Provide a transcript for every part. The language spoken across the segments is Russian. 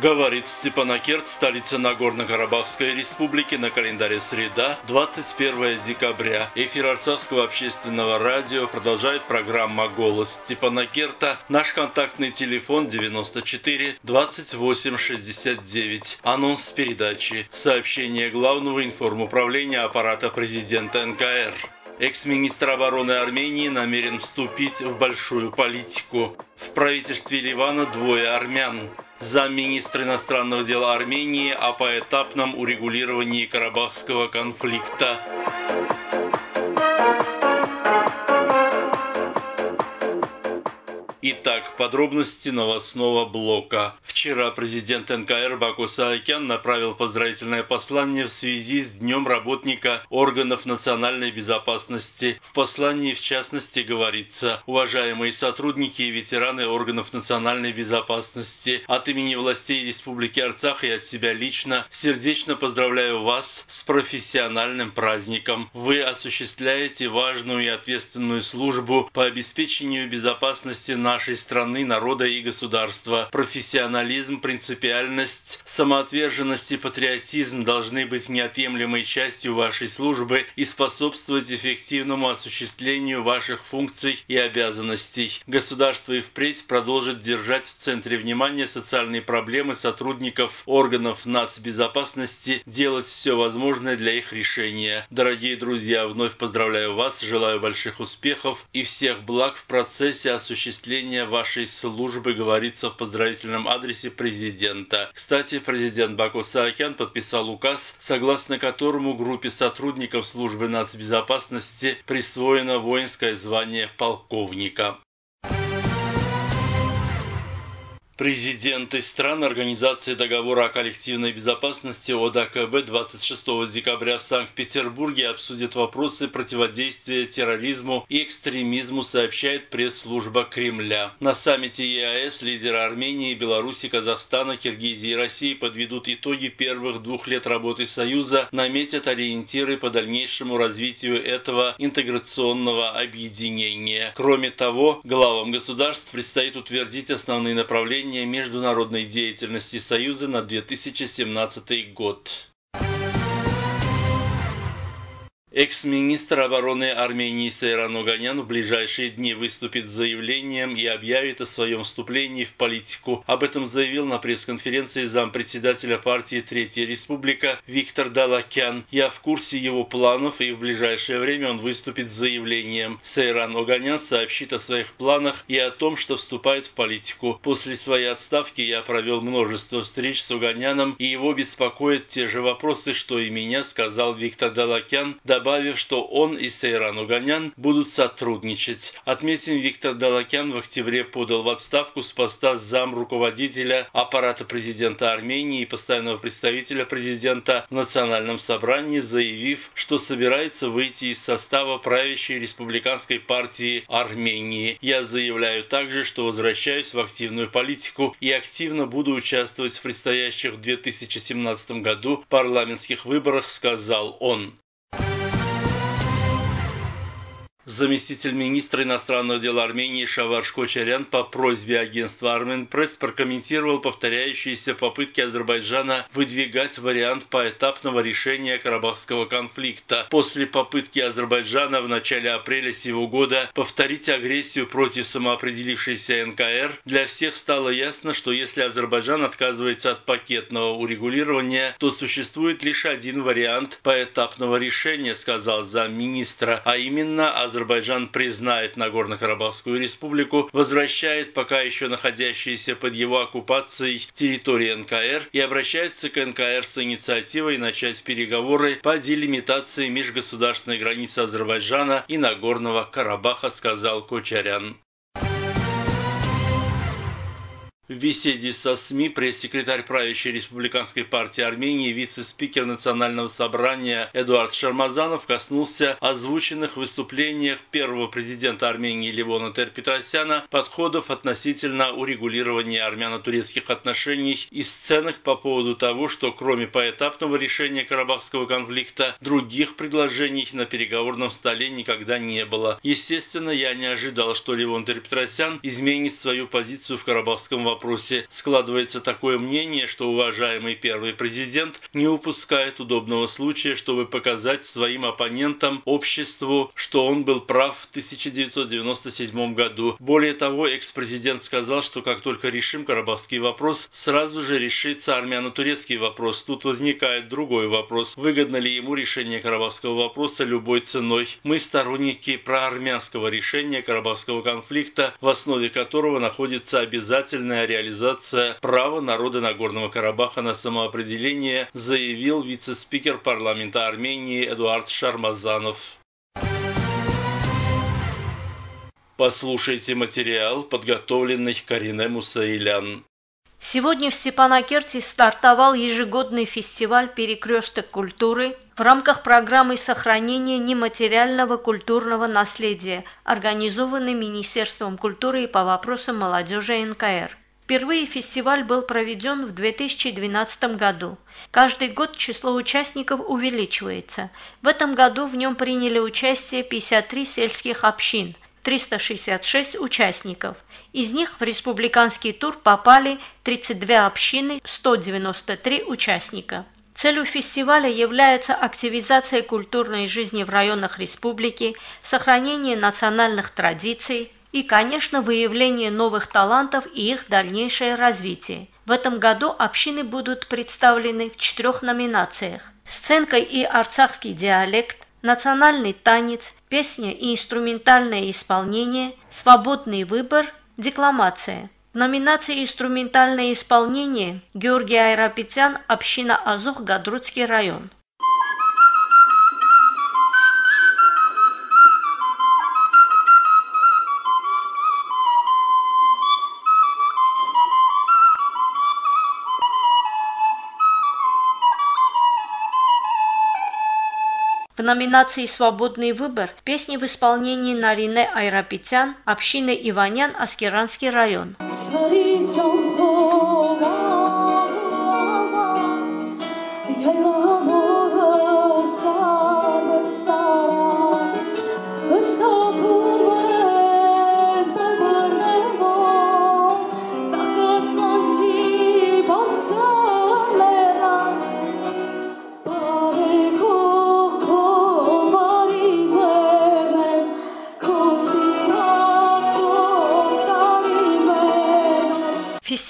Говорит Степанакерт, столица Нагорно-Карабахской республики, на календаре среда, 21 декабря. Эфир Арцахского общественного радио продолжает программа «Голос Степанакерта». Наш контактный телефон 94 28 69. Анонс передачи. Сообщение главного информуправления аппарата президента НКР. Экс-министр обороны Армении намерен вступить в большую политику. В правительстве Ливана двое армян замминистра иностранных дел Армении о поэтапном урегулировании Карабахского конфликта. Итак, подробности новостного блока. Вчера президент НКР Баку Саакян направил поздравительное послание в связи с Днем работника органов национальной безопасности. В послании, в частности, говорится «Уважаемые сотрудники и ветераны органов национальной безопасности, от имени властей Республики Арцах и от себя лично сердечно поздравляю вас с профессиональным праздником. Вы осуществляете важную и ответственную службу по обеспечению безопасности нашей страны, народа и государства. Профессионализм, принципиальность, самоотверженность и патриотизм должны быть неотъемлемой частью вашей службы и способствовать эффективному осуществлению ваших функций и обязанностей. Государство и впредь продолжит держать в центре внимания социальные проблемы сотрудников органов нацбезопасности, делать все возможное для их решения. Дорогие друзья, вновь поздравляю вас, желаю больших успехов и всех благ в процессе осуществления осуществления вашей службы говорится в поздравительном адресе президента. Кстати, президент Баку Саакян подписал указ, согласно которому группе сотрудников службы нацбезопасности присвоено воинское звание полковника. Президенты стран Организации договора о коллективной безопасности ОДКБ 26 декабря в Санкт-Петербурге обсудят вопросы противодействия терроризму и экстремизму, сообщает пресс-служба Кремля. На саммите ЕАЭС лидеры Армении, Беларуси, Казахстана, Киргизии и России подведут итоги первых двух лет работы Союза, наметят ориентиры по дальнейшему развитию этого интеграционного объединения. Кроме того, главам государств предстоит утвердить основные направления направления международной деятельности Союза на 2017 год. Экс-министр обороны Армении Сейран Оганян в ближайшие дни выступит с заявлением и объявит о своем вступлении в политику. Об этом заявил на пресс-конференции зампредседателя партии Третья Республика Виктор Далакян. Я в курсе его планов и в ближайшее время он выступит с заявлением. Сейран Оганян сообщит о своих планах и о том, что вступает в политику. После своей отставки я провел множество встреч с Оганяном и его беспокоят те же вопросы, что и меня, сказал Виктор Далакян, добавив добавив, что он и Сейран Уганян будут сотрудничать. Отметим, Виктор Далакян в октябре подал в отставку с поста зам руководителя аппарата президента Армении и постоянного представителя президента в Национальном собрании, заявив, что собирается выйти из состава правящей республиканской партии Армении. Я заявляю также, что возвращаюсь в активную политику и активно буду участвовать в предстоящих в 2017 году парламентских выборах, сказал он. Заместитель министра иностранных дел Армении Шавар Кочарян по просьбе агентства Арменпресс прокомментировал повторяющиеся попытки Азербайджана выдвигать вариант поэтапного решения Карабахского конфликта. После попытки Азербайджана в начале апреля сего года повторить агрессию против самоопределившейся НКР, для всех стало ясно, что если Азербайджан отказывается от пакетного урегулирования, то существует лишь один вариант поэтапного решения, сказал замминистра, а именно Азербайджан Азербайджан признает Нагорно-Карабахскую республику, возвращает пока еще находящиеся под его оккупацией территории НКР и обращается к НКР с инициативой начать переговоры по делимитации межгосударственной границы Азербайджана и Нагорного Карабаха, сказал Кочарян. В беседе со СМИ пресс-секретарь правящей республиканской партии Армении, вице-спикер Национального собрания Эдуард Шармазанов коснулся озвученных в выступлениях первого президента Армении Левона Терпетросяна подходов относительно урегулирования армяно-турецких отношений и сценок по поводу того, что кроме поэтапного решения Карабахского конфликта, других предложений на переговорном столе никогда не было. Естественно, я не ожидал, что Левон Терпетросян изменит свою позицию в Карабахском вопросе вопросе. Складывается такое мнение, что уважаемый первый президент не упускает удобного случая, чтобы показать своим оппонентам, обществу, что он был прав в 1997 году. Более того, экс-президент сказал, что как только решим карабахский вопрос, сразу же решится армяно-турецкий вопрос. Тут возникает другой вопрос. Выгодно ли ему решение карабахского вопроса любой ценой? Мы сторонники проармянского решения карабахского конфликта, в основе которого находится обязательная реализация права народа Нагорного Карабаха на самоопределение, заявил вице-спикер парламента Армении Эдуард Шармазанов. Послушайте материал, подготовленный Карине Мусаилян. Сегодня в Степанакерте стартовал ежегодный фестиваль «Перекресток культуры» в рамках программы сохранения нематериального культурного наследия, организованной Министерством культуры и по вопросам молодежи НКР. Впервые фестиваль был проведен в 2012 году. Каждый год число участников увеличивается. В этом году в нем приняли участие 53 сельских общин – 366 участников. Из них в республиканский тур попали 32 общины, 193 участника. Целью фестиваля является активизация культурной жизни в районах республики, сохранение национальных традиций и, конечно, выявление новых талантов и их дальнейшее развитие. В этом году общины будут представлены в четырех номинациях – сценка и арцахский диалект, национальный танец, песня и инструментальное исполнение, свободный выбор, декламация. В номинации «Инструментальное исполнение» Георгий Айрапетян, община Азух, Гадрутский район. Номинации «Свободный выбор» песни в исполнении Нарине Айрапетян, общины Иванян, Аскеранский район.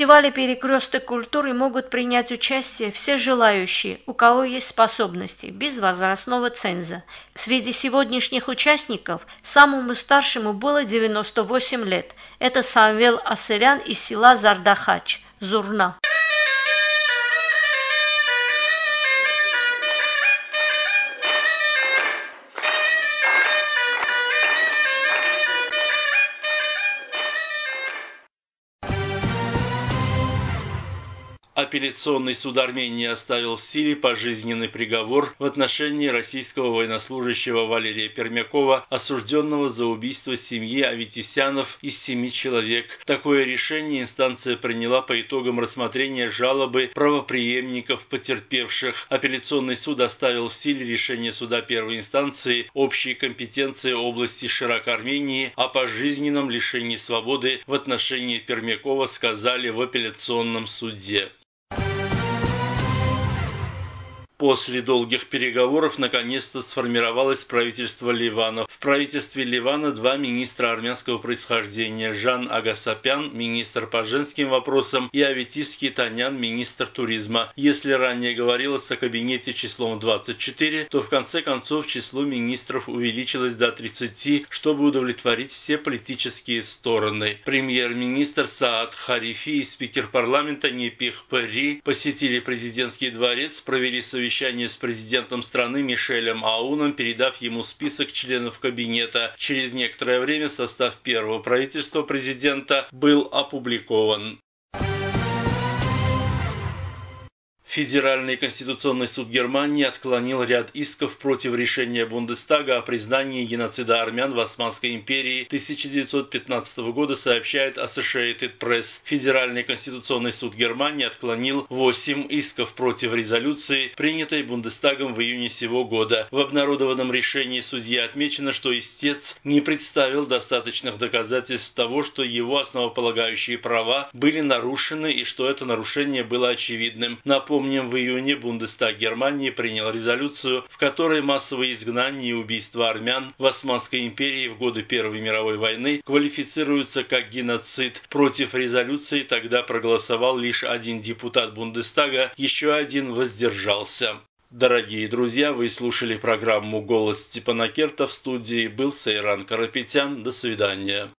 Фестивале «Перекресток культуры» могут принять участие все желающие, у кого есть способности, без возрастного ценза. Среди сегодняшних участников самому старшему было 98 лет. Это Самвел Асырян из села Зардахач, Зурна. Апелляционный суд Армении оставил в силе пожизненный приговор в отношении российского военнослужащего Валерия Пермякова, осужденного за убийство семьи Аветисянов из семи человек. Такое решение инстанция приняла по итогам рассмотрения жалобы правоприемников потерпевших. Апелляционный суд оставил в силе решение суда первой инстанции общей компетенции области Ширак Армении о пожизненном лишении свободы в отношении Пермякова сказали в апелляционном суде. После долгих переговоров наконец-то сформировалось правительство Ливана. В правительстве Ливана два министра армянского происхождения – Жан Агасапян, министр по женским вопросам, и Аветиский Танян, министр туризма. Если ранее говорилось о кабинете числом 24, то в конце концов число министров увеличилось до 30, чтобы удовлетворить все политические стороны. Премьер-министр Саад Харифи и спикер парламента Непих Пери посетили президентский дворец, провели совещание совещание с президентом страны Мишелем Ауном, передав ему список членов кабинета. Через некоторое время состав первого правительства президента был опубликован. Федеральный конституционный суд Германии отклонил ряд исков против решения Бундестага о признании геноцида армян в Османской империи 1915 года, сообщает Associated Press. Федеральный конституционный суд Германии отклонил 8 исков против резолюции, принятой Бундестагом в июне сего года. В обнародованном решении судья отмечено, что истец не представил достаточных доказательств того, что его основополагающие права были нарушены и что это нарушение было очевидным. Напомню, Напомним, в июне Бундестаг Германии принял резолюцию, в которой массовые изгнания и убийства армян в Османской империи в годы Первой мировой войны квалифицируются как геноцид. Против резолюции тогда проголосовал лишь один депутат Бундестага, еще один воздержался. Дорогие друзья, вы слушали программу «Голос Степана Керта» в студии был Сейран Карапетян. До свидания.